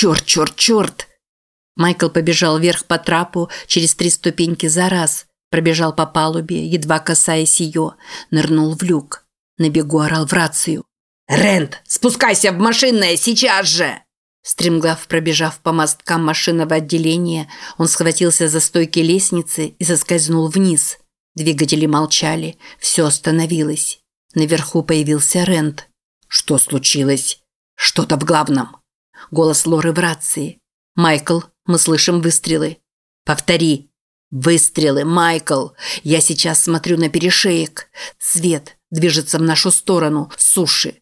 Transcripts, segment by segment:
Черт, черт, черт! Майкл побежал вверх по трапу через три ступеньки за раз, пробежал по палубе, едва касаясь ее, нырнул в люк. На бегу орал в рацию. «Рент, спускайся в машинное сейчас же!» Стремглав пробежав по мосткам машинного отделения, он схватился за стойки лестницы и соскользнул вниз. Двигатели молчали, все остановилось. Наверху появился Рент. «Что случилось?» «Что-то в главном». Голос Лоры в рации. «Майкл, мы слышим выстрелы». «Повтори». «Выстрелы, Майкл! Я сейчас смотрю на перешеек. Свет движется в нашу сторону, суши.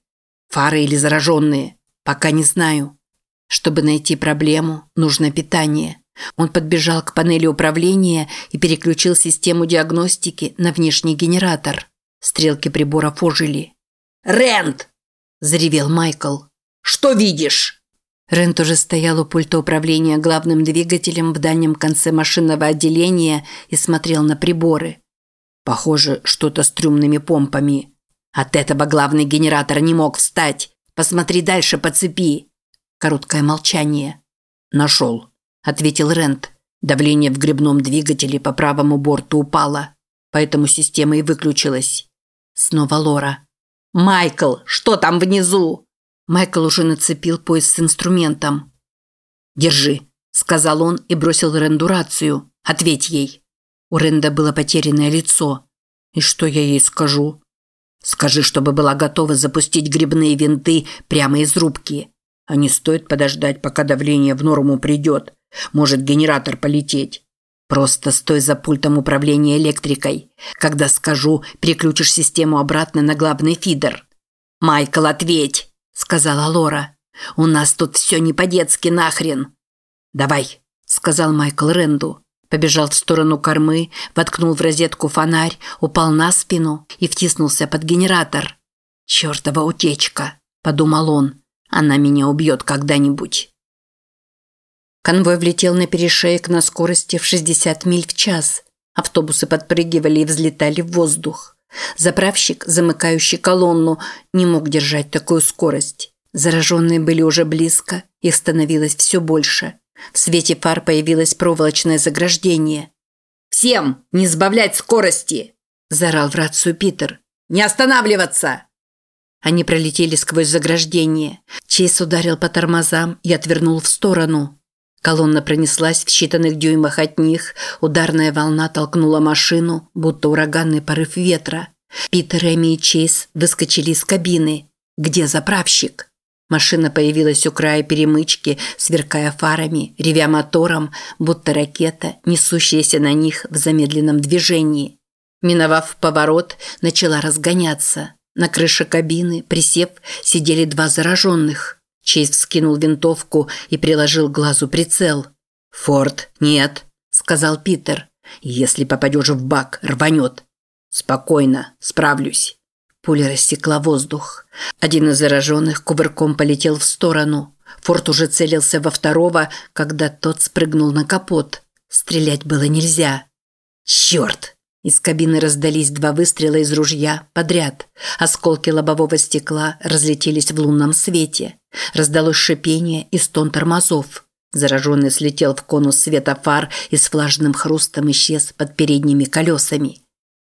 Фары или зараженные? Пока не знаю. Чтобы найти проблему, нужно питание. Он подбежал к панели управления и переключил систему диагностики на внешний генератор. Стрелки приборов ожили. «Рент!» – заревел Майкл. «Что видишь?» Рент уже стоял у пульта управления главным двигателем в дальнем конце машинного отделения и смотрел на приборы. Похоже, что-то с трюмными помпами. От этого главный генератор не мог встать. Посмотри дальше по цепи. Короткое молчание. «Нашел», – ответил Рент. Давление в грибном двигателе по правому борту упало, поэтому система и выключилась. Снова Лора. «Майкл, что там внизу?» Майкл уже нацепил пояс с инструментом. «Держи», – сказал он и бросил Ренду рацию. «Ответь ей». У Ренда было потерянное лицо. «И что я ей скажу?» «Скажи, чтобы была готова запустить грибные винты прямо из рубки. А не стоит подождать, пока давление в норму придет. Может генератор полететь. Просто стой за пультом управления электрикой. Когда скажу, переключишь систему обратно на главный фидер. «Майкл, ответь!» – сказала Лора. «У нас тут все не по-детски нахрен!» «Давай!» – сказал Майкл Ренду. Побежал в сторону кормы, воткнул в розетку фонарь, упал на спину и втиснулся под генератор. «Чертова утечка!» – подумал он. Она меня убьет когда-нибудь. Конвой влетел на перешеек на скорости в 60 миль в час. Автобусы подпрыгивали и взлетали в воздух. Заправщик, замыкающий колонну, не мог держать такую скорость. Зараженные были уже близко, их становилось все больше. В свете фар появилось проволочное заграждение. «Всем не сбавлять скорости!» – заорал в рацию Питер. «Не останавливаться!» Они пролетели сквозь заграждение. Чейз ударил по тормозам и отвернул в сторону. Колонна пронеслась в считанных дюймах от них, ударная волна толкнула машину, будто ураганный порыв ветра. Питер, Эми и Чейз выскочили из кабины. Где заправщик? Машина появилась у края перемычки, сверкая фарами, ревя мотором, будто ракета, несущаяся на них в замедленном движении. Миновав поворот, начала разгоняться. На крыше кабины, присев, сидели два зараженных. Чейз вскинул винтовку и приложил к глазу прицел. «Форд, нет», – сказал Питер. «Если попадешь в бак, рванет». «Спокойно, справлюсь». Пуля рассекла воздух. Один из зараженных кувырком полетел в сторону. Форд уже целился во второго, когда тот спрыгнул на капот. Стрелять было нельзя. «Черт!» Из кабины раздались два выстрела из ружья подряд. Осколки лобового стекла разлетелись в лунном свете. Раздалось шипение и стон тормозов. Зараженный слетел в конус света фар и с влажным хрустом исчез под передними колесами.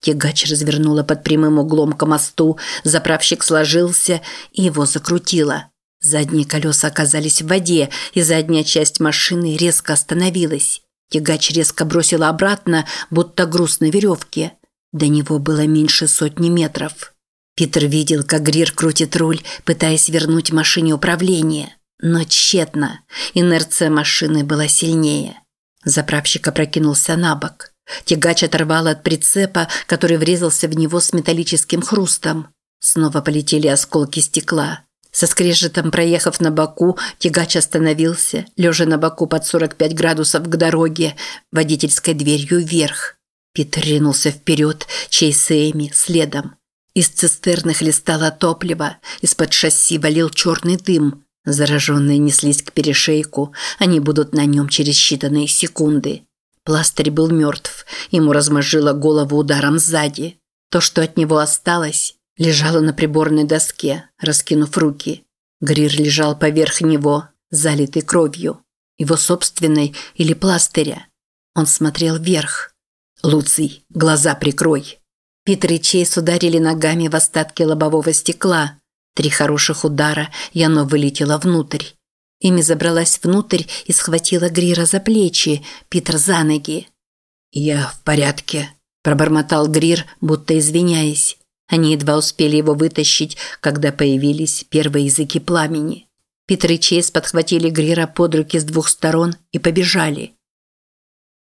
Тягач развернула под прямым углом к мосту, заправщик сложился и его закрутило. Задние колеса оказались в воде, и задняя часть машины резко остановилась. Тягач резко бросил обратно, будто груз на веревке. До него было меньше сотни метров. Питер видел, как Грир крутит руль, пытаясь вернуть машине управление. Но тщетно. Инерция машины была сильнее. Заправщик опрокинулся на бок. Тягач оторвал от прицепа, который врезался в него с металлическим хрустом. Снова полетели осколки стекла. Со скрежетом проехав на боку, тягач остановился, лежа на боку под 45 градусов к дороге, водительской дверью вверх. Питер ринулся вперед, Чейз и Эми следом. Из цистерны хлестало топливо, из-под шасси валил черный дым. Зараженные неслись к перешейку, они будут на нем через считанные секунды. Пластырь был мертв, ему размозжило голову ударом сзади. То, что от него осталось, лежала на приборной доске, раскинув руки. Грир лежал поверх него. залитый кровью. Его собственной или пластыря. Он смотрел вверх. «Луций, глаза прикрой!» Питер и Чейз ударили ногами в остатки лобового стекла. Три хороших удара, и оно вылетело внутрь. Ими забралась внутрь и схватила Грира за плечи, Питер за ноги. «Я в порядке», – пробормотал Грир, будто извиняясь. Они едва успели его вытащить, когда появились первые языки пламени. Питер и Чейз подхватили Грира под руки с двух сторон и побежали.